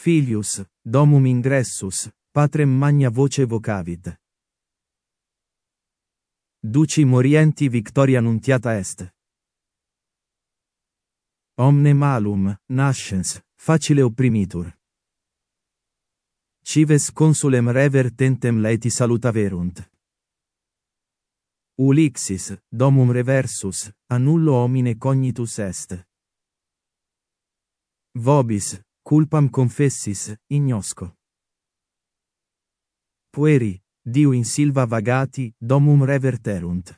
Filius, domum ingressus, patrem magna voce vocavit. Duci morienti victoria nuntiata est. Omne malum, nascens, facile opprimitur. Cives consulem rever tentem laeti salutaverunt. Ulixis, domum reversus, annullo homine cognitus est. Vobis, culpam confessis, ignosco. Pueri, diu in silva vagati, domum reverterunt.